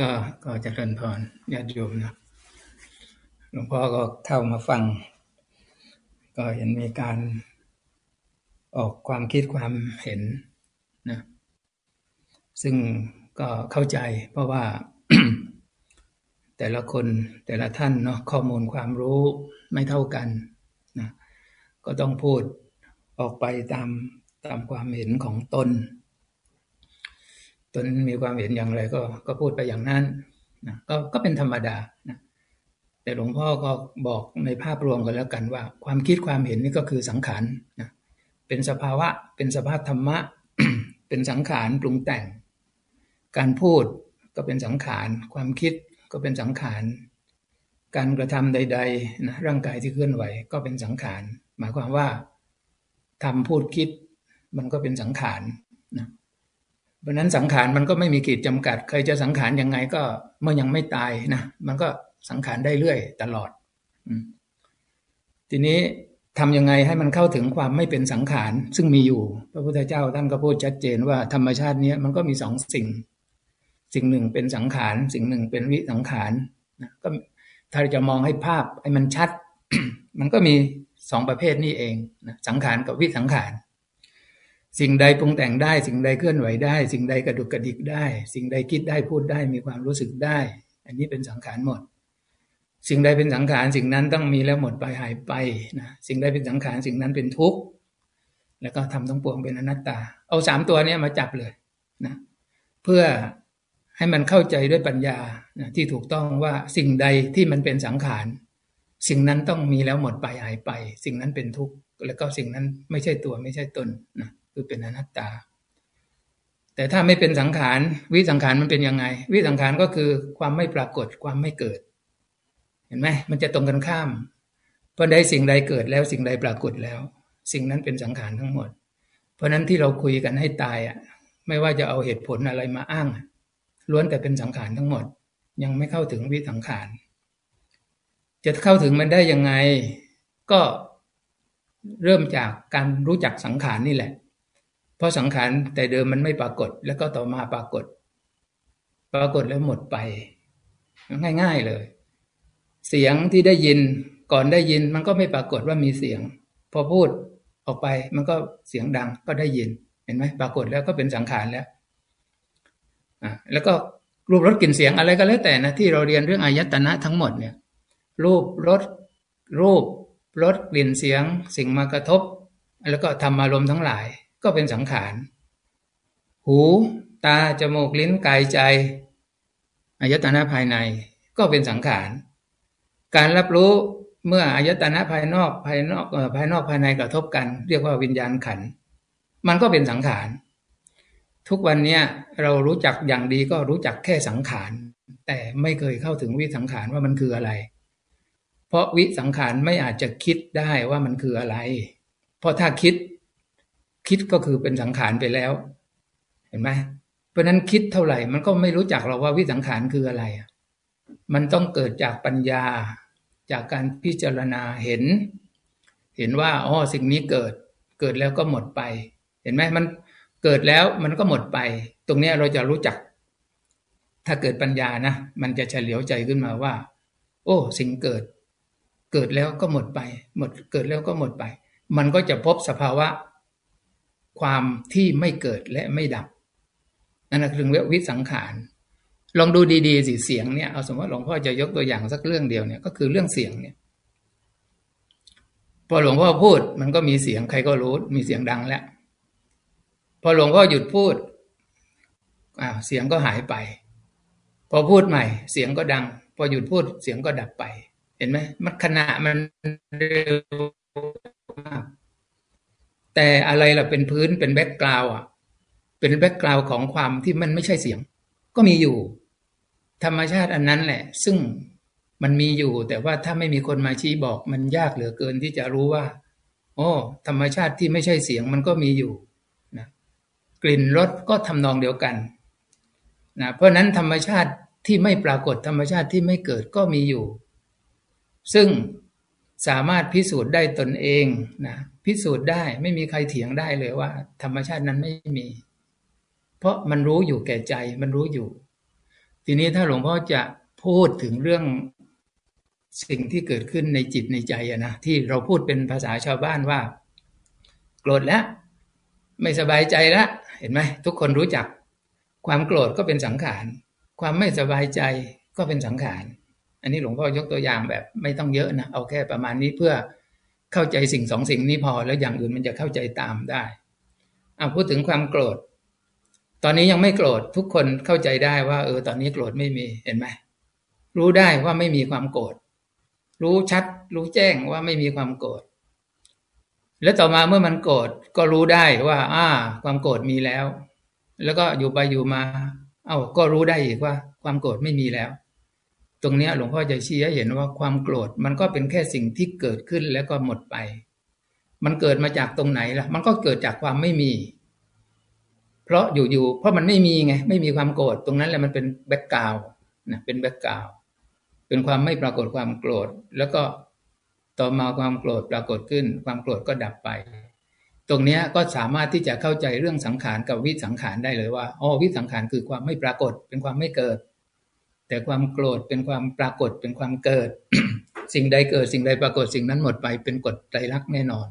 ก็ก็จะเริญพรญาติโยมนะหลวงพ่อก็เข้ามาฟัง ก็เห็นมีการออกความคิดความเห็นนะซึ่งก็เข้าใจเพราะว่าแต่ละคนแต่ละท่านเนาะข้อมูลความรู้ไม่เท่ากันนะก็ต้องพูดออกไปตามตามความเห็นของตน ตนมีความเห็นอย่างไรก็ก็พูดไปอย่างนั้นนะก็ก็เป็นธรรมดานะแต่หลวงพ่อก็บอกในภาพรวมกันแล้วกันว่า ความคิดความเห็นนี่ก็คือสังขารนะเป็นสภาวะ เป็นสภาพธรรมะ เป็นสังขารปรุงแต่ง การพูดก็เป็นสังขาร ความคิดก็เป็นสังขาร การกระทำใดๆนะร่างกายที่เคลื่อนไหวก็เป็นสังขาร หมายความว่าทำพูดคิดมันก็เป็นสังขารนะ เพราะนั้นสังขารมันก็ไม่มีขีดจำกัด ใครจะสังขารยังไงก็เมื่อยังไม่ตายนะมันก็สังขารได้เรื่อยตลอดทีนี้ทำยังไงให้มันเข้าถึงความไม่เป็นสังขาร ซึ่งมีอยู่ พระพุทธเจ้าท่านก็พูดชัดเจนว่าธรรมชาตินี้มันก็มีสองสิ่ง สิ่งหนึ่งเป็นสังขาร สิ่งหนึ่งเป็นวิสังขารนะก็ถ้าจะมองให้ภาพให้มันชัด มันก็มีสองประเภทนี้เองนะสังขารกับวิสังขาร สิ่งใดปรุงแต่งได้ สิ่งใดเคลื่อนไหวได้ สิ่งใดกระดุกกระดิกได้ สิ่งใดคิดได้พูดได้มีความรู้สึกได้ อันนี้เป็นสังขารหมด สิ่งใดเป็นสังขารสิ่งนั้นต้องมีแล้วหมดไปหายไปนะสิ่งใดเป็นสังขารสิ่งนั้นเป็นทุกข์แล้วก็ทำทั้งปวงเป็นอนัตตา เอาสามตัวนี้มาจับเลยนะเพื่อให้มันเข้าใจด้วยปัญญานะที่ถูกต้องว่าสิ่งใดที่มันเป็นสังขาร สิ่งนั้นต้องมีแล้วหมดไปหายไป สิ่งนั้นเป็นทุกข์แล้วก็สิ่งนั้นไม่ใช่ตัวไม่ใช่ตนนะ คือเป็นอนัตตา แต่ถ้าไม่เป็นสังขาร วิสังขารมันเป็นยังไง วิสังขารก็คือความไม่ปรากฏความไม่เกิด เห็นไหมมันจะตรงกันข้ามเพราะใดสิ่งใดเกิดแล้วสิ่งใดปรากฏแล้ว สิ่งนั้นเป็นสังขารทั้งหมด เพราะนั้นที่เราคุยกันให้ตายอะ ไม่ว่าจะเอาเหตุผลอะไรมาอ้างล้วนแต่เป็นสังขารทั้งหมด ยังไม่เข้าถึงวิสังขาร จะเข้าถึงมันได้ยังไง ก็เริ่มจากการรู้จักสังขารนี่แหละ เพราะสังขารแต่เดิมมันไม่ปรากฏ แล้วก็ต่อมาปรากฏ ปรากฏแล้วหมดไป ง่าย ๆเลย เสียงที่ได้ยินก่อนได้ยินมันก็ไม่ปรากฏว่ามีเสียง พอพูดออกไปมันก็เสียงดังก็ได้ยิน เห็นไหมปรากฏแล้วก็เป็นสังขารแล้วอ่าแล้วก็รูปรสกลิ่นเสียงอะไรก็แล้วแต่นะที่เราเรียนเรื่องอายตนะทั้งหมดเนี่ย รูปรสรูปรสกลิ่นเสียง สิ่งมากระทบ แล้วก็ทำอารมณ์ทั้งหลาย ก็เป็นสังขาร หู ตา จมูก ลิ้น กาย ใจ อายตนะภายใน ก็เป็นสังขาร การรับรู้เมื่ออายตนะภายนอกภายนอกภายนอกภายในกระทบกัน เรียกว่าวิญญาณขัน มันก็เป็นสังขาร ทุกวันนี้เรารู้จักอย่างดีก็รู้จักแค่สังขาร แต่ไม่เคยเข้าถึงวิสังขารว่ามันคืออะไร เพราะวิสังขารไม่อาจจะคิดได้ว่ามันคืออะไร เพราะถ้าคิด คิดก็คือเป็นสังขารไปแล้ว เห็นไหมเพราะนั้นคิดเท่าไหร่ มันก็ไม่รู้จักเราว่าวิสังขารคืออะไร มันต้องเกิดจากปัญญา จากการพิจารณาเห็น เห็นว่าอ๋อสิ่งนี้เกิด เกิดแล้วก็หมดไป เห็นไหมมันเกิดแล้วมันก็หมดไป ตรงนี้เราจะรู้จัก ถ้าเกิดปัญญานะมันจะเฉลียวใจขึ้นมาว่า โอ้ สิ่งเกิด เกิดแล้วก็หมดไป หมดเกิดแล้วก็หมดไป มันก็จะพบสภาวะ ความที่ไม่เกิดและไม่ดับ นั่นคือเรียกวิสังขาร ลองดูดีๆสิเสียงเนี่ยเอาสมมติหลวงพ่อจะยกตัวอย่างสักเรื่องเดียวเนี่ยก็คือเรื่องเสียงเนี่ย พอหลวงพ่อพูดมันก็มีเสียงใครก็รู้มีเสียงดังแล้ว พอหลวงพ่อหยุดพูดอ่าเสียงก็หายไป พอพูดใหม่ เสียงก็ดัง พอหยุดพูดเสียงก็ดับไป เห็นไหมมันขณะมันเร็วมาก แต่อะไรล่ะเป็นพื้นเป็น background อะ เป็น background ของความที่มันไม่ใช่เสียง ก็มีอยู่ ธรรมชาติอันนั้นแหละ ซึ่งมันมีอยู่ แต่ว่าถ้าไม่มีคนมาชี้บอกมันยากเหลือเกินที่จะรู้ว่าโอ้ธรรมชาติที่ไม่ใช่เสียงมันก็มีอยู่นะกลิ่นรสก็ทำนองเดียวกันนะเพราะนั้นธรรมชาติที่ไม่ปรากฏธรรมชาติที่ไม่เกิดก็มีอยู่ ซึ่งสามารถพิสูจน์ได้ตนเองนะ พิสูจน์ได้ไม่มีใครเถียงได้เลยว่า ธรรมชาตินั้นไม่มี เพราะมันรู้อยู่แก่ใจมันรู้อยู่ ทีนี้ถ้าหลวงพ่อจะพูดถึงเรื่องสิ่งที่เกิดขึ้นในจิตในใจอะนะที่เราพูดเป็นภาษาชาวบ้านว่า โกรธแล้ว ไม่สบายใจแล้วเห็นไหมทุกคนรู้จัก ความโกรธก็เป็นสังขาร ความไม่สบายใจก็เป็นสังขาร อันนี้หลวงพ่อยกตัวอย่างแบบไม่ต้องเยอะนะเอาแค่ประมาณนี้เพื่อ เข้าใจสิ่งสองสิ่งนี้พอ แล้วอย่างอื่นมันจะเข้าใจตามได้เอาพูดถึงความโกรธ ตอนนี้ยังไม่โกรธทุกคนเข้าใจได้ว่า เออ ตอนนี้โกรธไม่มีเห็นไหมรู้ได้ว่าไม่มีความโกรธรู้ชัด รู้แจ้งว่าไม่มีความโกรธแล้วต่อมาเมื่อมันโกรธก็รู้ได้ว่า อ่า ความโกรธมีแล้ว แล้วก็อยู่ไปอยู่มา เอ้าก็รู้ได้อีกว่า ความโกรธไม่มีแล้ว ตรงนี้หลวงพ่อจะชี้ให้เห็นว่าความโกรธมันก็เป็นแค่สิ่งที่เกิดขึ้นแล้วก็หมดไป มันเกิดมาจากตรงไหนล่ะ มันก็เกิดจากความไม่มี เพราะอยู่ๆเพราะมันไม่มีไง ไม่มีความโกรธตรงนั้นแหละมันเป็น background นะเป็น background เป็นความไม่ปรากฏความโกรธ แล้วก็ต่อมาความโกรธปรากฏขึ้น ความโกรธก็ดับไป ตรงนี้ก็สามารถที่จะเข้าใจเรื่องสังขารกับวิสังขารได้เลยว่าอ๋อวิสังขารคือความไม่ปรากฏเป็นความไม่เกิด แต่ความโกรธเป็นความปรากฏเป็นความเกิด สิ่งใดเกิดสิ่งใดปรากฏสิ่งนั้นหมดไปเป็นกฎไตรลักษณ์แน่นอน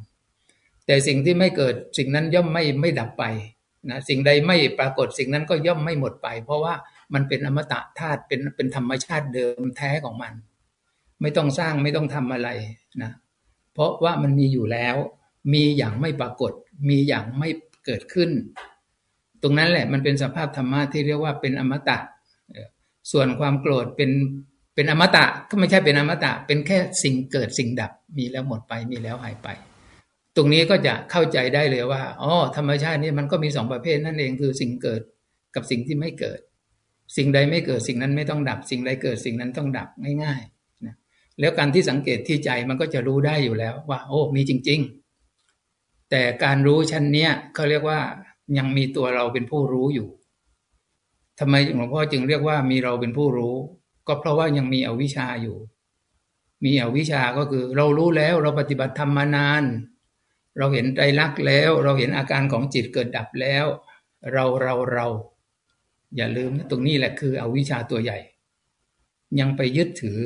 แต่สิ่งที่ไม่เกิดสิ่งนั้นย่อมไม่ไม่ดับไปนะสิ่งใดไม่ปรากฏสิ่งนั้นก็ย่อมไม่หมดไป เพราะว่ามันเป็นอมตะธาตุเป็นเป็นธรรมชาติเดิมแท้ของมัน ไม่ต้องสร้างไม่ต้องทำอะไรนะเพราะว่ามันมีอยู่แล้ว มีอย่างไม่ปรากฏ มีอย่างไม่เกิดขึ้น ตรงนั้นแหละมันเป็นสภาพธรรมะที่เรียกว่าเป็นอมตะ ส่วนความโกรธเป็นเป็นอมตะก็ไม่ใช่เป็นอมตะ เป็นแค่สิ่งเกิดสิ่งดับมีแล้วหมดไปมีแล้วหายไป ตรงนี้ก็จะเข้าใจได้เลยว่าอ๋อธรรมชาตินี่มันก็มีสองประเภทนั่นเองคือสิ่งเกิดกับสิ่งที่ไม่เกิด สิ่งใดไม่เกิดสิ่งนั้นไม่ต้องดับ สิ่งใดเกิดสิ่งนั้นต้องดับง่ายๆนะแล้วการที่สังเกตที่ใจมันก็จะรู้ได้อยู่แล้วว่า โอ้มีจริง ๆ แต่การรู้ชั้นเนี้ยเขาเรียกว่ายังมีตัวเราเป็นผู้รู้อยู่ ทำไมหลวงพ่อจึงเรียกว่ามีเราเป็นผู้รู้ ก็เพราะว่ายังมีอวิชชาอยู่ มีอวิชชาก็คือ เรารู้แล้วเราปฏิบัติธรรมมานาน เราเห็นใจรักแล้ว เราเห็นอาการของจิตเกิดดับแล้ว เราเราเรา อย่าลืมนะตรงนี้แหละคือ อวิชาตัวใหญ่ ยังไปยึดถือ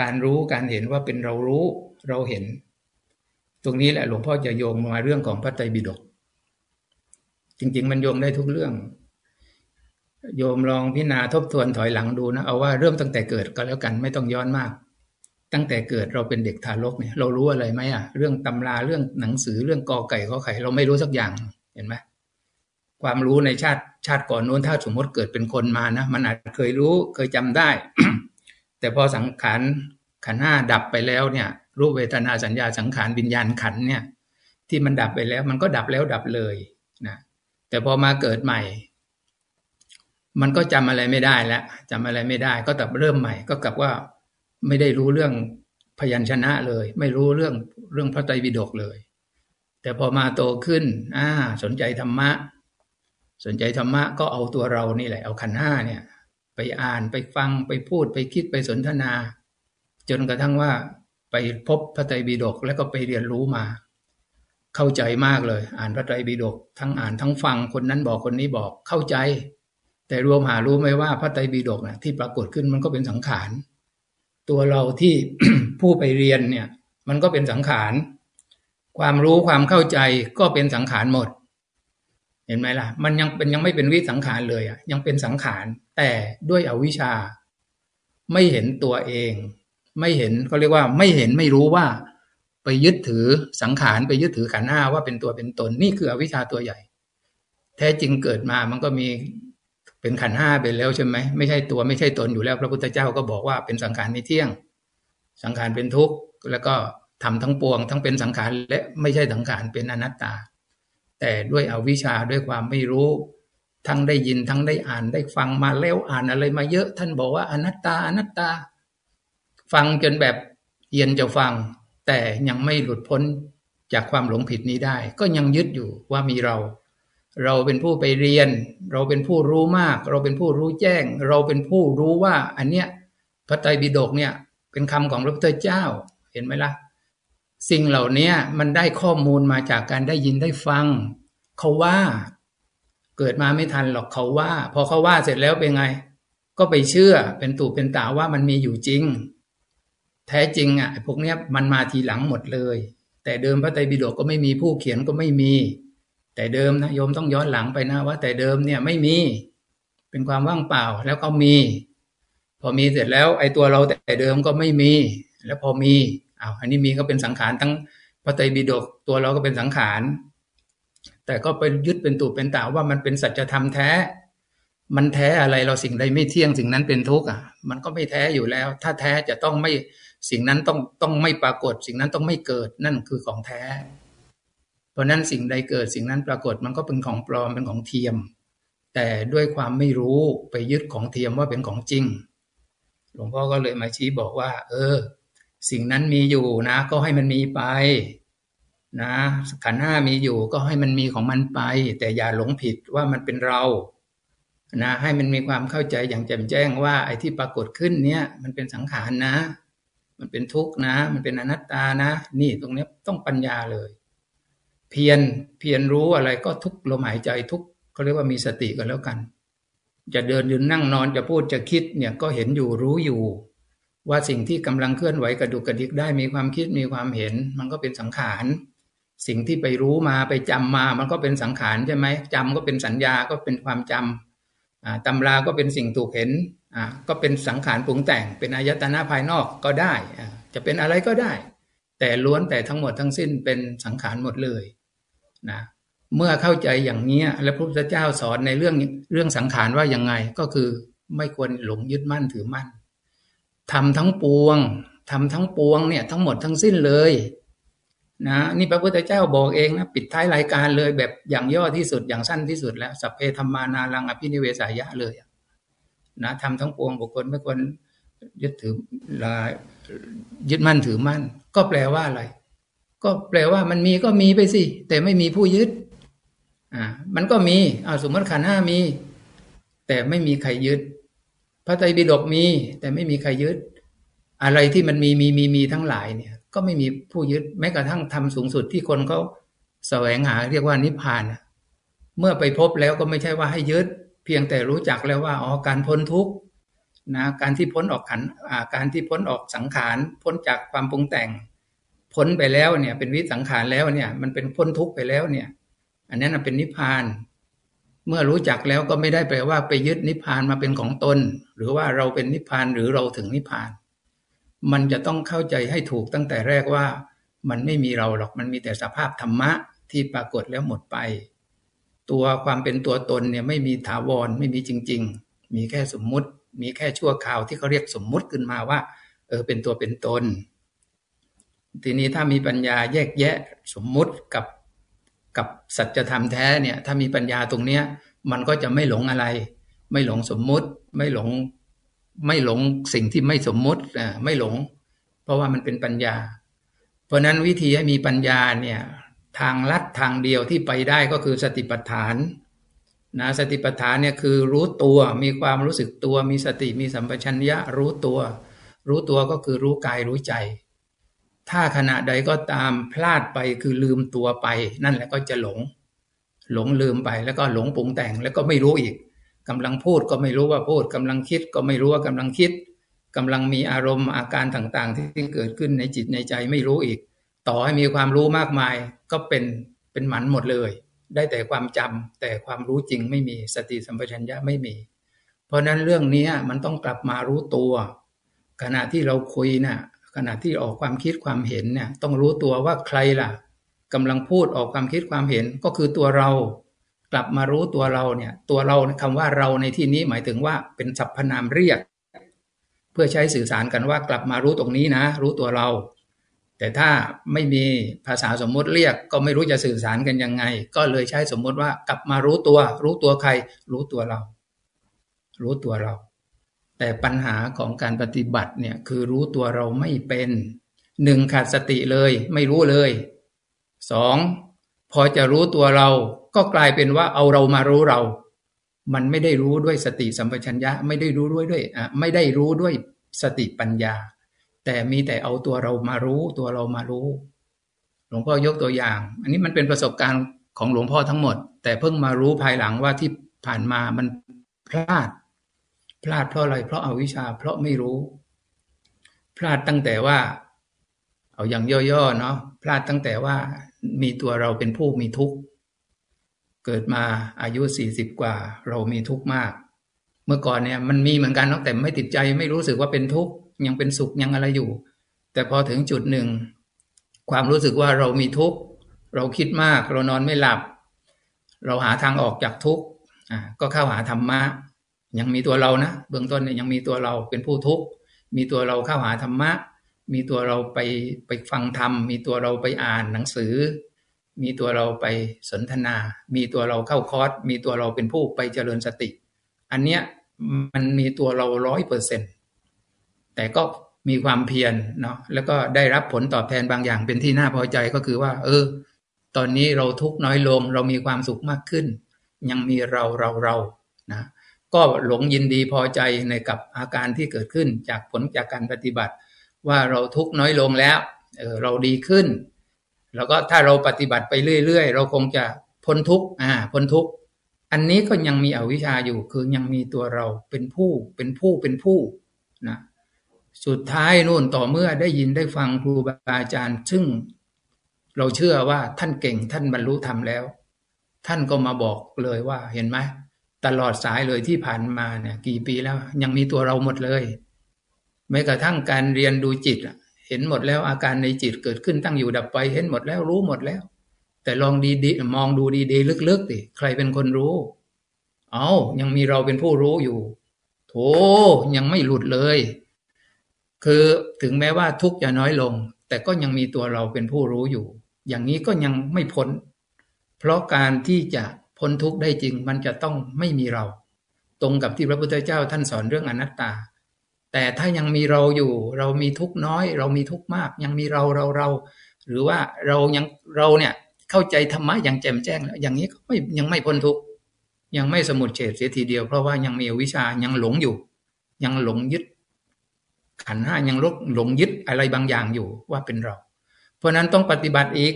การรู้การเห็นว่าเป็นเรารู้เราเห็น ตรงนี้แหละหลวงพ่อจะโยงมาเรื่องของพระไตรปิฎกจริง ๆ มันโยงได้ทุกเรื่อง โยมลองพิจารณาทบทวนถอยหลังดูนะเอาว่าเริ่มตั้งแต่เกิดก็แล้วกันไม่ต้องย้อนมาก ตั้งแต่เกิดเราเป็นเด็กทารกเนี่ยเรารู้อะไรไหมอะ เรื่องตำราเรื่องหนังสือเรื่องกอไก่ขอไข่เราไม่รู้สักอย่างเห็นไหมความรู้ในชาติชาติก่อนโน้นถ้าสมมติเกิดเป็นคนมานะมันอาจเคยรู้เคยจำได้ แต่พอสังขารขันห้าดับไปแล้วเนี่ย รูปเวทนาสัญญาสังขารวิญญาณขันเนี่ย ที่มันดับไปแล้ว มันก็ดับแล้วดับเลยนะแต่พอมาเกิดใหม่ มันก็จำอะไรไม่ได้แล้วจำอะไรไม่ได้ ก็ตับเริ่มใหม่ ก็กลับว่าไม่ได้รู้เรื่องพยัญชนะเลย ไม่รู้เรื่องเรื่องพระไตรปิฎกเลย แต่พอมาโตขึ้นอ่าสนใจธรรมะ สนใจธรรมะก็เอาตัวเรานี่แหละ เอาขันห้าเนี่ย ไปอ่านไปฟังไปพูดไปคิดไปสนทนา จนกระทั่งว่าไปพบพระไตรปิฎกแล้วก็ไปเรียนรู้มา เข้าใจมากเลย อ่านพระไตรปิฎกทั้งอ่านทั้งฟังคนนั้นบอกคนนี้บอกเข้าใจ แต่รวมหารู้ไหมว่าพระไตรปิฎกนะที่ปรากฏขึ้นมันก็เป็นสังขาร ตัวเราที่ผู้ไปเรียนเนี่ย มันก็เป็นสังขาร ความรู้ความเข้าใจก็เป็นสังขารหมด เห็นไหมล่ะ มันยังเป็นยังไม่เป็นวิสังขารเลยอะยังเป็นสังขาร แต่ด้วยอวิชชา ไม่เห็นตัวเอง ไม่เห็นเขาเรียกว่าไม่เห็นไม่รู้ว่า ไปยึดถือสังขารไปยึดถือขันห้าว่าเป็นตัวเป็นตนนี่คืออวิชชาตัวใหญ่ แท้จริงเกิดมามันก็มี เป็นขันห้าไปแล้วใช่ไหมไม่ใช่ตัวไม่ใช่ตนอยู่แล้ว พระพุทธเจ้าก็บอกว่าเป็นสังขารไม่เที่ยง สังขารเป็นทุกข์แล้วก็ทำทั้งปวง ทั้งเป็นสังขารและไม่ใช่สังขารเป็นอนัตตา แต่ด้วยอวิชชาด้วยความไม่รู้ ทั้งได้ยินทั้งได้อ่านได้ฟังมาแล้วอ่านอะไรมาเยอะ ท่านบอกว่าอนัตตาอนัตตา ฟังจนแบบเย็นจะฟัง แต่ยังไม่หลุดพ้นจากความหลงผิดนี้ได้ ก็ยังยึดอยู่ว่ามีเรา เราเป็นผู้ไปเรียน เราเป็นผู้รู้มาก เราเป็นผู้รู้แจ้ง เราเป็นผู้รู้ว่า อันเนี้ยพระไตรปิฎกเนี่ยเป็นคำของพระพุทธเจ้าเห็นไหมละ่ะ สิ่งเหล่านี้มันได้ข้อมูลมาจากการได้ยินได้ฟัง เขาว่า เกิดมาไม่ทันหรอกเขาว่า พอเขาว่าเสร็จแล้วเป็นไง ก็ก็ไปเชื่อเป็นตู่เป็นตาว่ามันมีอยู่จริง แท้จริงอะพวกเนี้ยมันมาทีหลังหมดเลย แต่เดิมพระไตรปิฎกก็ไม่มีผู้เขียนก็ไม่มี แต่เดิมนะโยมต้องย้อนหลังไปนะว่าแต่เดิมเนี่ยไม่มีเป็นความว่างเปล่าแล้วก็มี พอมีเสร็จแล้ว ไอ้ตัวเราแต่เดิมก็ไม่มี แล้วพอมีอ้าวอันนี้มีก็เป็นสังขารทั้งพระไตรปิฎกตัวเราก็เป็นสังขารแต่ก็ไปยึดเป็นตูเป็นตาว่ามันเป็นสัจธรรมแท้ มันแท้อะไรเราสิ่งใดไม่เที่ยงสิ่งนั้นเป็นทุกข์อะ มันก็ไม่แท้อยู่แล้ว ถ้าแท้จะต้องไม่สิ่งนั้นต้องต้องไม่ปรากฏ สิ่งนั้นต้องไม่เกิดนั่นคือของแท้ เพราะนั้นสิ่งใดเกิดสิ่งนั้นปรากฏมันก็เป็นของปลอมเป็นของเทียม แต่ด้วยความไม่รู้ไปยึดของเทียมว่าเป็นของจริง หลวงพ่อก็เลยมาชี้บอกว่า เออ สิ่งนั้นมีอยู่นะ ก็ให้มันมีไป นะขันห้ามีอยู่ก็ให้มันมีของมันไป แต่อย่าหลงผิดว่ามันเป็นเรานะให้มันมีความเข้าใจอย่างแจ่มแจ้งว่าไอ้ที่ปรากฏขึ้นเนี้ยมันเป็นสังขารนะ มันเป็นทุกข์นะ มันเป็นอนัตตานะ นี่ตรงนี้ต้องปัญญาเลย เพียรเพียรรู้อะไรก็ทุกลมหายใจทุกเขาเรียกว่ามีสติกันแล้วกัน จะเดินยืนนั่งนอนจะพูดจะคิดเนี่ยก็เห็นอยู่รู้อยู่ ว่าสิ่งที่กำลังเคลื่อนไหวกระดุกกระดิกได้มีความคิดมีความเห็น มันก็เป็นสังขาร สิ่งที่ไปรู้มาไปจำมา มันก็เป็นสังขารใช่ไหมจำก็เป็นสัญญาก็เป็นความจำตำราก็เป็นสิ่งถูกเห็นก็เป็นสังขารปรุงแต่ง เป็นอายตนะภายนอกก็ได้จะเป็นอะไรก็ได้ แต่ล้วนแต่ทั้งหมดทั้งสิ้นเป็นสังขารหมดเลย นะเมื่อเข้าใจอย่างนี้และพระพุทธเจ้าสอนในเรื่องเรื่องสังขารว่ายังไงก็คือไม่ควรหลงยึดมั่นถือมั่นทำทั้งปวงทำทั้งปวงเนี่ยทั้งหมดทั้งสิ้นเลยนะนี่พระพุทธเจ้าบอกเองนะปิดท้ายรายการเลยแบบอย่างย่อที่สุดอย่างสั้นที่สุดแล้วสัพเพธรรมานารังอภินิเวสายะเลยนะทำทั้งปวงบุคคลไม่ควรยึดถือลายึดมั่นถือมั่น ก็แปลว่าอะไร ก็แปลว่ามันมีก็มีไปสิ แต่ไม่มีผู้ยึดอ่ามันก็มีเอาสมมติขันห้ามี แต่ไม่มีใครยึด พระไตรปิฎกมี แต่ไม่มีใครยึด อะไรที่มันมีมีมีมีทั้งหลายเนี่ย ก็ไม่มีผู้ยึดแม้กระทั่งทำสูงสุดที่คนเขาแสวงหาเรียกว่านิพพานเมื่อไปพบแล้วก็ไม่ใช่ว่าให้ยึด เพียงแต่รู้จักแล้วว่าอ๋อการพ้นทุกข์นะการที่พ้นออกขันการที่พ้นออกสังขารพ้นจากความปรุงแต่ง พ้นไปแล้วเนี่ย เป็นวิสังขารแล้วเนี่ย มันเป็นพ้นทุกข์ไปแล้วเนี่ย อันนั้นเป็นนิพพาน เมื่อรู้จักแล้วก็ไม่ได้แปลว่าไปยึดนิพพานมาเป็นของตน หรือว่าเราเป็นนิพพานหรือเราถึงนิพพาน มันจะต้องเข้าใจให้ถูกตั้งแต่แรกว่า มันไม่มีเราหรอกมันมีแต่สภาพธรรมะที่ปรากฏแล้วหมดไป ตัวความเป็นตัวตนเนี่ยไม่มีถาวรไม่มีจริง ๆ มีแค่สมมุติ มีแค่ชั่วคราวที่เขาเรียกสมมุติขึ้นมาว่า เออเป็นตัวเป็นตน ทีนี้ถ้ามีปัญญาแยกแยะสมมุติกับกับสัจธรรมแท้เนี่ย ถ้ามีปัญญาตรงเนี้ย มันก็จะไม่หลงอะไร ไม่หลงสมมุติ ไม่หลง ไม่หลงสิ่งที่ไม่สมมุติอ่าไม่หลง เพราะว่ามันเป็นปัญญา เพราะนั้นวิธีให้มีปัญญาเนี่ย ทางลัดทางเดียวที่ไปได้ก็คือสติปัฏฐานนะสติปัฏฐานเนี่ยคือรู้ตัวมีความรู้สึกตัว มีสติมีสัมปชัญญะรู้ตัว รู้ตัวก็คือรู้กายรู้ใจ ถ้าขณะใดก็ตามพลาดไปคือลืมตัวไป นั่นแหละก็จะหลง หลงลืมไปแล้วก็หลงปรุงแต่งแล้วก็ไม่รู้อีกกำลังพูดก็ไม่รู้ว่าพูดกำลังคิดก็ไม่รู้ว่ากำลังคิดกำลังมีอารมณ์อาการต่างๆ ที่เกิดขึ้นในจิตในใจไม่รู้อีก ต่อให้มีความรู้มากมายก็เป็นเป็นหมันหมดเลย ได้แต่ความจำแต่ความรู้จริงไม่มีสติสัมปชัญญะไม่มี เพราะนั้นเรื่องนี้มันต้องกลับมารู้ตัว ขณะที่เราคุยนะ่ะ ขณะที่ออกความคิดความเห็นเนี่ยต้องรู้ตัวว่าใครล่ะกำลังพูดออกความคิดความเห็นก็คือตัวเรา กลับมารู้ตัวเราเนี่ยตัวเราคำว่าเราในที่นี้หมายถึงว่าเป็นสรรพนามเรียก เพื่อใช้สื่อสารกันว่ากลับมารู้ตรงนี้นะ รู้ตัวเรา แต่ถ้าไม่มีภาษาสมมุติเรียก ก็ไม่รู้จะสื่อสารกันยังไง ก็เลยใช้สมมุติว่ากลับมารู้ตัว รู้ตัวใคร รู้ตัวเรา รู้ตัวเรา แต่ปัญหาของการปฏิบัติเนี่ยคือรู้ตัวเราไม่เป็นหนึ่งขาดสติเลย ไม่รู้เลยสองพอจะรู้ตัวเราก็กลายเป็นว่าเอาเรามารู้เรา มันไม่ได้รู้ด้วยสติสัมปชัญญะไม่ได้รู้ด้วยด้วยอะไม่ได้รู้ด้วยสติปัญญา แต่มีแต่เอาตัวเรามารู้ตัวเรามารู้ หลวงพ่อยกตัวอย่าง อันนี้มันเป็นประสบการณ์ของหลวงพ่อทั้งหมด แต่เพิ่งมารู้ภายหลังว่าที่ผ่านมามันพลาด พลาดเพราะอะไร เพราะอาวิชชา เพราะไม่รู้ พลาดตั้งแต่ว่า เอาอย่างย่อๆเนาะพลาดตั้งแต่ว่ามีตัวเราเป็นผู้มีทุกข์ เกิดมาอายุสี่สิบกว่า เรามีทุกข์มาก เมื่อก่อนเนี่ยมันมีเหมือนกันเนาะแต่ไม่ติดใจไม่รู้สึกว่าเป็นทุกข์ยังเป็นสุขยังอะไรอยู่ แต่พอถึงจุดหนึ่ง ความรู้สึกว่าเรามีทุกข์ เราคิดมาก เรานอนไม่หลับ เราหาทางออกจากทุกข์ก็เข้าหาธรรมะ ยังมีตัวเรานะเบื้องต้นเนี่ยยังมีตัวเราเป็นผู้ทุกข์มีตัวเราเข้าหาธรรมะ มีตัวเราไปไปฟังธรรม มีตัวเราไปอ่านหนังสือ มีตัวเราไปสนทนา มีตัวเราเข้าคอร์สมีตัวเราเป็นผู้ไปเจริญสติ อันเนี้ยมันมีตัวเราร้อยเปอร์เซ็นต์แต่ก็มีความเพียรเนาะแล้วก็ได้รับผลตอบแทนบางอย่างเป็นที่น่าพอใจก็คือว่า เออ ตอนนี้เราทุกน้อยลง เรามีความสุขมากขึ้น ยังมีเราเราเรา ก็หลงยินดีพอใจในกับอาการที่เกิดขึ้นจากผลจากการปฏิบัติ ว่าเราทุกน้อยลงแล้วเออเราดีขึ้น แล้วก็ถ้าเราปฏิบัติไปเรื่อยๆ เราคงจะพ้นทุกอ่าพ้นทุกอันนี้ก็ยังมีอวิชชาอยู่คือยังมีตัวเราเป็นผู้เป็นผู้เป็นผู้นะสุดท้ายนู่นต่อเมื่อได้ยินได้ฟังครูบาอาจารย์ ซึ่งเราเชื่อว่าท่านเก่งท่านบรรลุธรรมแล้ว ท่านก็มาบอกเลยว่าเห็นไหม ตลอดสายเลยที่ผ่านมาเนี่ย กี่ปีแล้ว ยังมีตัวเราหมดเลยแม้กระทั่งการเรียนดูจิตเห็นหมดแล้วอาการในจิตเกิดขึ้นตั้งอยู่ดับไป เห็นหมดแล้วรู้หมดแล้ว แต่ลองดีๆมองดูดีๆลึกๆดิใครเป็นคนรู้ เอายังมีเราเป็นผู้รู้อยู่ โถยังไม่หลุดเลย คือถึงแม้ว่าทุกจะน้อยลง แต่ก็ยังมีตัวเราเป็นผู้รู้อยู่ อย่างนี้ก็ยังไม่พ้น เพราะการที่จะ พ้นทุกข์ได้จริง มันจะต้องไม่มีเรา ตรงกับที่พระพุทธเจ้าท่านสอนเรื่องอนัตตา แต่ถ้ายังมีเราอยู่ เรามีทุกข์น้อย เรามีทุกข์มาก ยังมีเราเราเรา หรือว่าเรายังเราเนี่ยเข้าใจธรรมะอย่างแจ่มแจ้งแล้วอย่างนี้ก็ไม่ยังไม่พ้นทุกข์ยังไม่สมุดเฉดเสียทีเดียวเพราะว่ายังมีวิชายังหลงอยู่ ยังหลงยึด ขันห้ายังลกหลงยึดอะไรบางอย่างอยู่ว่าเป็นเรา เพราะนั้นต้องปฏิบัติอีก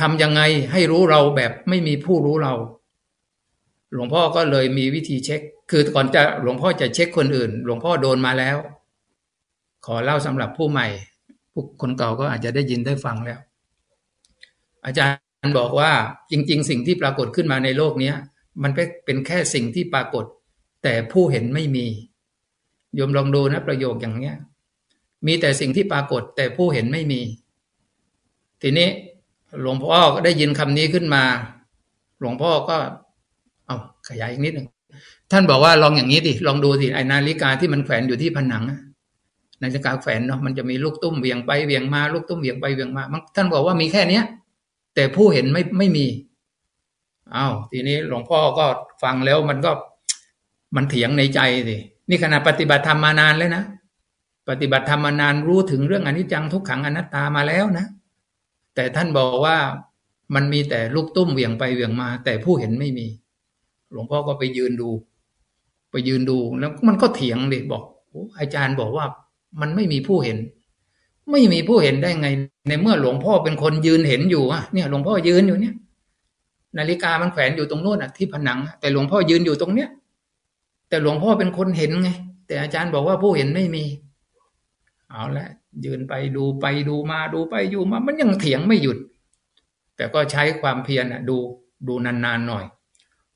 ทำยังไงให้รู้เราแบบไม่มีผู้รู้เรา หลวงพ่อก็เลยมีวิธีเช็ค คือก่อนจะหลวงพ่อจะเช็คคนอื่น หลวงพ่อโดนมาแล้ว ขอเล่าสำหรับผู้ใหม่ผู้คนเก่าก็อาจจะได้ยินได้ฟังแล้ว อาจารย์บอกว่าจริง ๆ สิ่งที่ปรากฏขึ้นมาในโลกนี้มันเป็นแค่สิ่งที่ปรากฏ แต่ผู้เห็นไม่มีโยมลองดูนะประโยคอย่างเนี้ย มีแต่สิ่งที่ปรากฏแต่ผู้เห็นไม่มี ทีนี้ หลวงพ่อก็ได้ยินคำนี้ขึ้นมา หลวงพ่อก็ เอาขยายอีกนิดหนึ่งท่านบอกว่าลองอย่างนี้ดิลองดูสิไอนาฬิกาที่มันแขวนอยู่ที่ผนังนาฬิกาแขวนเนาะมันจะมีลูกตุ้มเวียงไปเวียงมาลูกตุ้มเวียงไปเวียงมาท่านบอกว่ามีแค่เนี้ยแต่ผู้เห็นไม่ไม่มีอา้าวทีนี้หลวงพ่อก็ฟังแล้วมันก็มันเถียงในใจสินี่ขณะปฏิบัติธรรมมานานแล้วนะปฏิบัติธรรมมานานรู้ถึงเรื่องอนิจจังทุกขังอนัตตามาแล้วนะ แต่ท่านบอกว่ามันมีแต่ลูกตุ้มเหวี่ยงไปเหวี่ยงมา แต่ผู้เห็นไม่มี หลวงพ่อก็ไปยืนดู ไปยืนดูแล้วมันก็เถียงเลยบอกอาจารย์บอกว่ามันไม่มีผู้เห็น ไม่มีผู้เห็นได้ไง ในเมื่อหลวงพ่อเป็นคนยืนเห็นอยู่อะเนี่ย หลวงพ่อยืนอยู่เนี่ย นาฬิกามันแขวนอยู่ตรงโน้นอะที่ผนัง แต่หลวงพ่อยืนอยู่ตรงเนี้ยแต่หลวงพ่อเป็นคนเห็นไง แต่อาจารย์บอกว่าผู้เห็นไม่มี เอาละยืนไปดูไปดูมาดูไปอยู่มา มันยังเถียงไม่หยุด แต่ก็ใช้ความเพียรดูดูนานๆหน่อย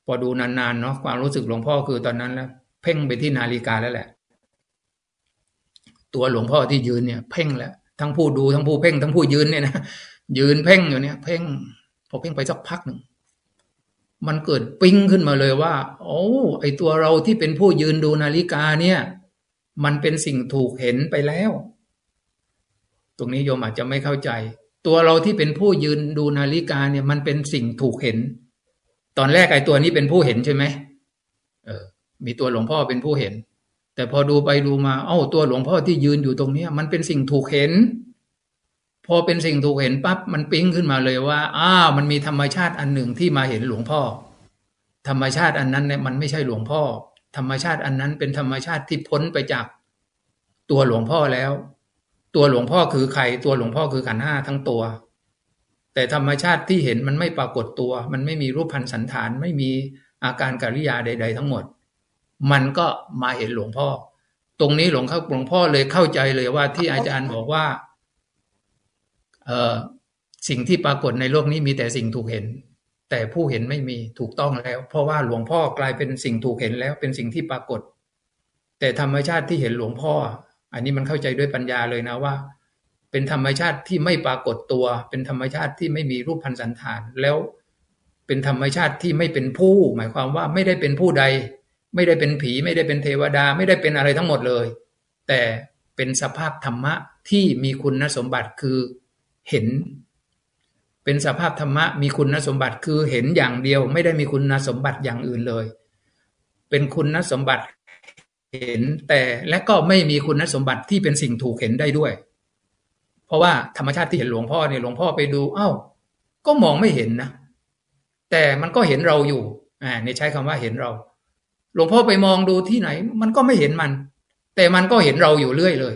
พอดูนานๆเนาะความรู้สึกหลวงพ่อคือตอนนั้นแล้วเพ่งไปที่นาฬิกาแล้วแหละ ตัวหลวงพ่อที่ยืนเนี่ย เพ่งแล้วทั้งผู้ดูทั้งผู้เพ่งทั้งผู้ยืนเนี่ยนะยืนเพ่งอยู่เนี่ย เพ่งพอเพ่งไปสักพักหนึ่งมันเกิดปิ้งขึ้นมาเลยว่า โอ้ไอตัวเราที่เป็นผู้ยืนดูนาฬิกาเนี่ย มันเป็นสิ่งถูกเห็นไปแล้ว ตรงนี้โยมอาจจะไม่เข้าใจ ตัวเราที่เป็นผู้ยืนดูนาฬิกาเนี่ย มันเป็นสิ่งถูกเห็น ตอนแรกไอ้ตัวนี้เป็นผู้เห็นใช่ไหมเออ มีตัวหลวงพ่อเป็นผู้เห็น แต่พอดูไปดูมา เอ้าตัวหลวงพ่อที่ยืนอยู่ตรงเนี้ย มันเป็นสิ่งถูกเห็น พอเป็นสิ่งถูกเห็นปั๊บมันปิ๊งขึ้นมาเลยว่าอ้าวมันมีธรรมชาติอันหนึ่งที่มาเห็นหลวงพ่อ ธรรมชาติอันนั้นเนี่ยมันไม่ใช่หลวงพ่อ ธรรมชาติอันนั้นเป็นธรรมชาติที่พ้นไปจากตัวหลวงพ่อแล้ว ตัวหลวงพ่อคือใคร ตัวหลวงพ่อคือขันห้าทั้งตัว แต่ธรรมชาติที่เห็นมันไม่ปรากฏตัว มันไม่มีรูปพันธสันฐาน ไม่มีอาการกิริยาใด ๆ ทั้งหมด มันก็มาเห็นหลวงพ่อ ตรงนี้หลวงพ่อหลวงพ่อเลยเข้าใจเลยว่าที่อาจารย์บอกว่า เออสิ่งที่ปรากฏในโลกนี้มีแต่สิ่งถูกเห็น แต่ผู้เห็นไม่มีถูกต้องแล้ว เพราะว่าหลวงพ่อกลายเป็นสิ่งถูกเห็นแล้วเป็นสิ่งที่ปรากฏ แต่ธรรมชาติที่เห็นหลวงพ่อ อันนี้มันเข้าใจด้วยปัญญาเลยนะว่า เป็นธรรมชาติที่ไม่ปรากฏตัว เป็นธรรมชาติที่ไม่มีรูปพันธสันฐานแล้วเป็นธรรมชาติที่ไม่เป็นผู้ หมายความว่าไม่ได้เป็นผู้ใด ไม่ได้เป็นผี ไม่ได้เป็นเทวดา ไม่ได้เป็นอะไรทั้งหมดเลย แต่เป็นสภาพธรรมะที่มีคุณสมบัติคือเห็น เป็นสภาพธรรมะมีคุณสมบัติคือเห็นอย่างเดียวไม่ได้มีคุณสมบัติอย่างอื่นเลย เป็นคุณสมบัติเห็นแต่และก็ไม่มีคุณสมบัติที่เป็นสิ่งถูกเห็นได้ด้วย เพราะว่าธรรมชาติที่เห็นหลวงพ่อเนี่ยหลวงพ่อไปดูเอา้า ก็มองไม่เห็นนะ แต่มันก็เห็นเราอยู่อ่านี่ใช้คำว่าเห็นเรา หลวงพ่อไปมองดูที่ไหน มันก็ไม่เห็นมัน แต่มันก็เห็นเราอยู่เรื่อยเลย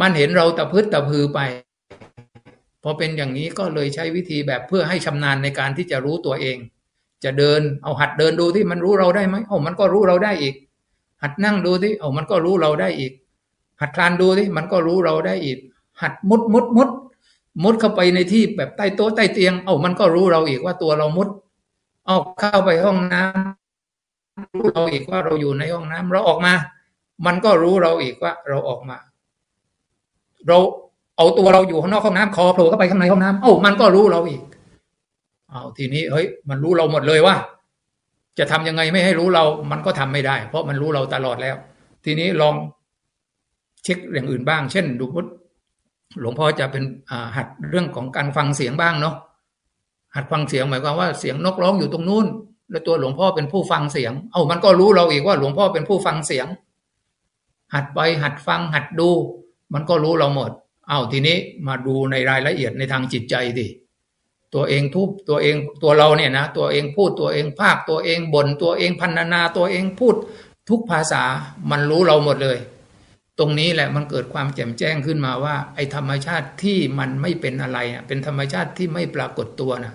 มันเห็นเราตะพืดตะพือไป พอเป็นอย่างนี้ก็เลยใช้วิธีแบบเพื่อให้ชำนาญในการที่จะรู้ตัวเอง จะเดินเอาหัดเดินดูที่มันรู้เราได้ไหมโอ้มันก็รู้เราได้อีก หัดนั่งดูที่โอ้มันก็รู้เราได้อีก หัดคลานดูที่มันก็รู้เราได้อีก หัดมุดมุดมุดมุดเข้าไปในที่แบบใต้โต๊ะใต้เตียง เอ้ามันก็รู้เราอีกว่าตัวเรามุด เอาเข้าไปห้องน้ำรู้เราอีกว่าเราอยู่ในห้องน้ำเราออกมา มันก็รู้เราอีกว่าเราออกมา เรา เอาตัวเราอยู่ข้างนอกห้องน้ำคอโผล่เข้าไปข้างในห้องน้ำเอ้ามันก็รู้เราอีกเอาทีนี้เฮ้ย มันรู้เราหมดเลยว่า จะทำยังไงไม่ให้รู้เรา มันก็ทำไม่ได้ เพราะมันรู้เราตลอดแล้ว ทีนี้ลองเช็คอย่างอื่นบ้าง เช่น ดูพุทธหลวงพ่อจะเป็นหัดเรื่องของการฟังเสียงบ้างเนาะหัดฟังเสียงหมายความว่าเสียงนกร้องอยู่ตรงนู้น แล้วตัวหลวงพ่อเป็นผู้ฟังเสียง เอ้ามันก็รู้เราอีกว่า หลวงพ่อเป็นผู้ฟังเสียง หัดไปหัดฟังหัดดู มันก็รู้เราหมด อาทีนี้มาดูในรายละเอียดในทางจิตใจดิตัวเองทุบตัวเองตัวเราเนี่ยนะตัวเองพูดตัวเองภาคตัวเองบน่นตัวเองพันนาตัวเองพูดทุกภาษามันรู้เราหมดเลย ตรงนี้แหละมันเกิดความแจ่มแจ้งขึ้นมาว่า ไอ้ธรรมชาติที่มันไม่เป็นอะไรอะเป็นธรรมชาติที่ไม่ปรากฏตัวนะ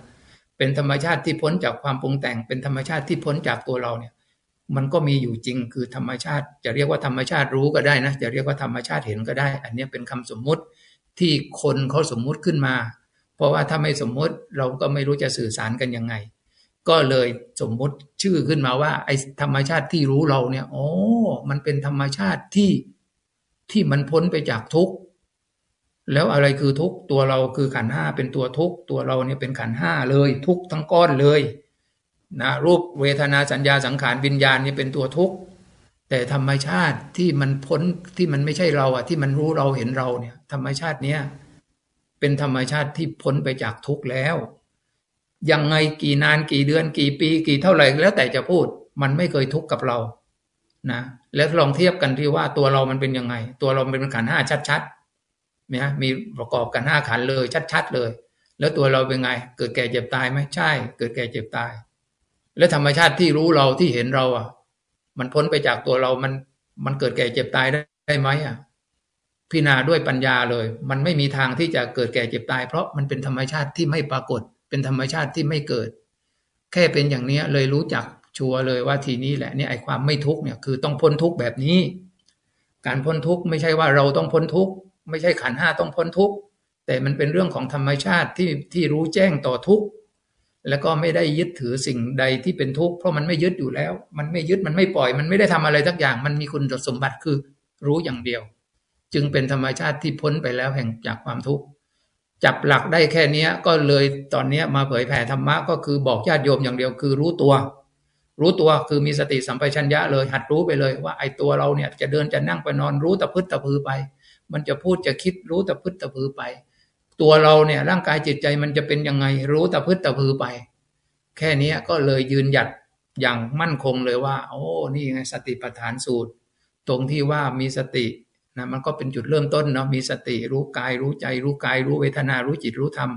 เป็นธรรมชาติที่พ้นจากความปรุงแต่ง เป็นธรรมชาติที่พ้นจากตัวเราเนี่ย มันก็มีอยู่จริงคือธรรมชาติ จะเรียกว่าธรรมชาติรู้ก็ได้นะจะเรียกว่าธรรมชาติเห็นก็ได้ อันนี้เป็นคำสมมุติ ที่คนเขาสมมุติขึ้นมา เพราะว่าถ้าไม่สมมุติเราก็ไม่รู้จะสื่อสารกันยังไง ก็เลยสมมุติชื่อขึ้นมาว่า ไอ้ธรรมชาติที่รู้เราเนี่ยโอ๋อมันเป็นธรรมชาติที่ที่มันพ้นไปจากทุกข์แล้วอะไรคือทุกข์ตัวเราคือขันห้าเป็นตัวทุกข์ตัวเราเนี่ยเป็นขันห้าเลย ทุกข์ทั้งก้อนเลยนะรูปเวทนาสัญญาสังขารวิญญาณเนี่ยเป็นตัวทุกข์ แต่ธรรมชาติที่มันพ้นที่มันไม่ใช่เราอะ ที่มันรู้เราเห็นเราเนี่ย ธรรมชาติเนี้ยเป็นธรรมชาติที่พ้นไปจากทุกข์แล้ว ยังไงกี่นานกี่เดือนกี่ปีกี่เท่าไหร่แล้วแต่จะพูด มันไม่เคยทุกข์กับเรานะแล้วลองเทียบกันที่ว่าตัวเรามันเป็นยังไง ตัวเราเป็นขันห้าชัดๆเนี่ยมีประกอบกันห้าขันเลยชัดๆเลย แล้วตัวเราเป็นไง เกิดแก่เจ็บตายไหมใช่ เกิดแก่เจ็บตาย แล้วธรรมชาติที่รู้เราที่เห็นเราอะ มันพ้นไปจากตัวเรา มันมันเกิดแก่เจ็บตายได้ไหมอะพิจารณาด้วยปัญญาเลย มันไม่มีทางที่จะเกิดแก่เจ็บตาย เพราะมันเป็นธรรมชาติที่ไม่ปรากฏ เป็นธรรมชาติที่ไม่เกิด แค่เป็นอย่างนี้เลยรู้จักชัวร์เลยว่าทีนี้แหละนี่ไอ้ความไม่ทุกเนี่ยคือต้องพ้นทุกแบบนี้ การพ้นทุกไม่ใช่ว่าเราต้องพ้นทุกไม่ใช่ขันห้าต้องพ้นทุกแต่มันเป็นเรื่องของธรรมชาติที่ที่รู้แจ้งต่อทุก แล้วก็ไม่ได้ยึดถือสิ่งใดที่เป็นทุกข์เพราะมันไม่ยึดอยู่แล้ว มันไม่ยึดมันไม่ปล่อย มันไม่ได้ทำอะไรสักอย่าง มันมีคุณสมบัติคือรู้อย่างเดียว จึงเป็นธรรมชาติที่พ้นไปแล้วแห่งจากความทุกข์จับหลักได้แค่นี้ก็เลยตอนนี้มาเผยแผ่ธรรมะก็คือบอกญาติโยมอย่างเดียวคือรู้ตัว รู้ตัวคือมีสติสัมปชัญญะเลย หัดรู้ไปเลยว่าไอ้ตัวเราเนี่ยจะเดินจะนั่งไปนอนรู้ตะพึดตะพือไป มันจะพูดจะคิดรู้ตะพึดตะพือไป ตัวเราเนี่ยร่างกายจิตใจมันจะเป็นยังไงรู้ตะพึดตะพือไป แค่นี้ก็เลยยืนหยัดอย่างมั่นคงเลยว่า โอ้นี่ไงสติปัฏฐานสูตร ตรงที่ว่ามีสตินะมันก็เป็นจุดเริ่มต้นเนาะมีสติรู้กายรู้ใจ รู้กายรู้เวทนารู้จิตรู้ธรรม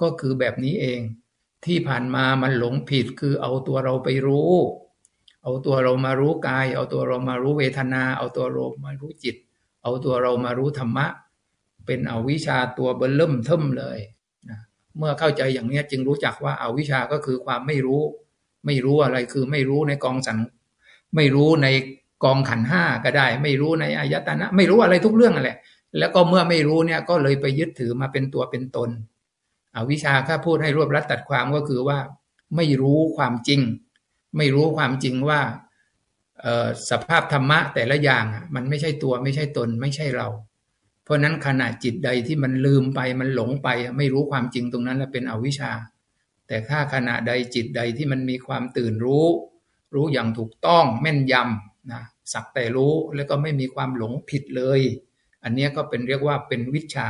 ก็คือแบบนี้เอง ที่ผ่านมามันหลงผิดคือเอาตัวเราไปรู้ เอาตัวเรามารู้กาย เอาตัวเรามารู้เวทนา เอาตัวเรามารู้จิต เอาตัวเรามารู้ธรรมะ เป็นอวิชชาตัวเบิ่มเทิมเลยเมื่อเข้าใจอย่างนี้จึงรู้จักว่าอาวิชาก็คือความไม่รู้ ไม่รู้อะไรคือไม่รู้ในกองสังไม่รู้ในกองขันห้าก็ได้ ไม่รู้ในอายตนะ ไม่รู้อะไรทุกเรื่องอะไรแล้วก็เมื่อไม่รู้เนี่ยก็เลยไปยึดถือมาเป็นตัวเป็นตน อวิชาถ้าพูดให้รวบรัดตัดความก็คือว่า ไม่รู้ความจริง ไม่รู้ความจริงว่าสภาพธรรมะแต่ละอย่างมันไม่ใช่ตัวไม่ใช่ตนไม่ใช่เรา ราะนั้นขณะจิตใดที่มันลืมไปมันหลงไป ไม่รู้ความจริงตรงนั้นแล้วเป็นอวิชชา แต่ถ้าขณะใดจิตใดที่มันมีความตื่นรู้ รู้อย่างถูกต้องแม่นยำนะสักแต่รู้แล้วก็ไม่มีความหลงผิดเลย อันนี้ก็เป็นเรียกว่าเป็นวิชา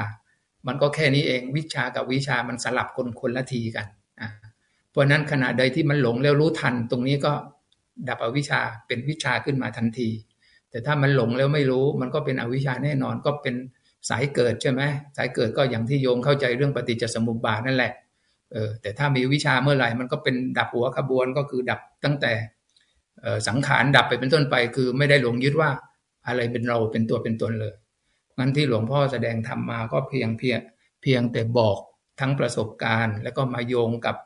มันก็แค่นี้เองวิชากับวิชามันสลับคนคนละทีกันเพราะนั้นขณะใดที่มันหลงแล้วรู้ทันตรงนี้ก็ดับอวิชชาเป็นวิชาขึ้นมาทันที แต่ถ้ามันหลงแล้วไม่รู้มันก็เป็นอวิชชาแน่นอนก็เป็น สายเกิดใช่ไหมสายเกิดก็อย่างที่โยมเข้าใจเรื่องปฏิจจสมุปบาทนั่นแหละเออแต่ถ้ามีวิชาเมื่อไหร่มันก็เป็นดับหัวขบวนก็คือดับตั้งแต่สังขารดับไปเป็นต้นไป คือไม่ได้หลงยึดว่าอะไรเป็นเราเป็นตัวเป็นตนเลยงั้นที่หลวงพ่อแสดงธรรมมาก็เพียงเพียงเพียงแต่บอกทั้งประสบการณ์ แล้วก็มาโยงกับ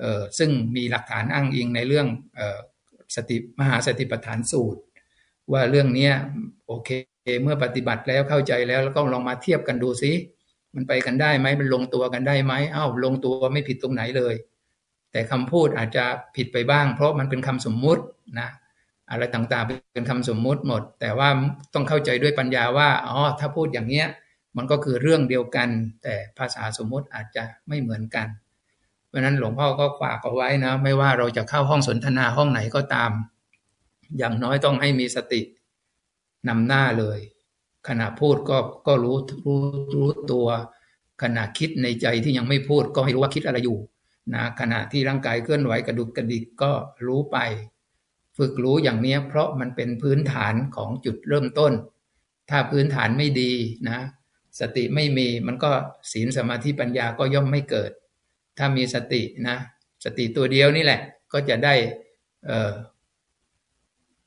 เออซึ่งมีหลักฐานอ้างอิงในเรื่องเออสติมหาสติปัฏฐานสูตร ว่าเรื่องนี้โอเค เมื่อปฏิบัติแล้วเข้าใจแล้ว แล้วก็ลองมาเทียบกันดูซิมันไปกันได้ไหมมันลงตัวกันได้ไหมอ้าวลงตัวไม่ผิดตรงไหนเลย แต่คำพูดอาจจะผิดไปบ้าง เพราะมันเป็นคำสมมุตินะอะไรต่างๆเป็นคำสมมุติหมด แต่ว่าต้องเข้าใจด้วยปัญญาว่าอ๋อถ้าพูดอย่างเนี้ย มันก็คือเรื่องเดียวกัน แต่ภาษาสมมุติอาจจะไม่เหมือนกัน เพราะนั้นหลวงพ่อก็ฝากเอาไว้นะ ไม่ว่าเราจะเข้าห้องสนทนาห้องไหนก็ตาม อย่างน้อยต้องให้มีสติ นำหน้าเลย ขณะพูดก็ก็รู้รู้รู้ตัว ขณะคิดในใจที่ยังไม่พูดก็ให้รู้ว่าคิดอะไรอยู่นะขณะที่ร่างกายเคลื่อนไหวกระดุกกระดิกก็รู้ไป ฝึกรู้อย่างนี้เพราะมันเป็นพื้นฐานของจุดเริ่มต้น ถ้าพื้นฐานไม่ดีนะ สติไม่มีมันก็ศีลสมาธิปัญญาก็ย่อมไม่เกิด ถ้ามีสตินะ สติตัวเดียวนี่แหละ ก็จะได้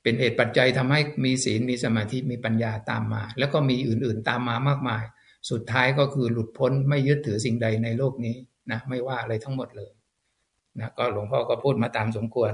เป็นเหตุปัจจัยทำให้มีศีลมีสมาธิมีปัญญาตามมา แล้วก็มีอื่นๆตามมามากมาย สุดท้ายก็คือหลุดพ้นไม่ยึดถือสิ่งใดในโลกนี้นะไม่ว่าอะไรทั้งหมดเลยนะก็หลวงพ่อก็พูดมาตามสมควร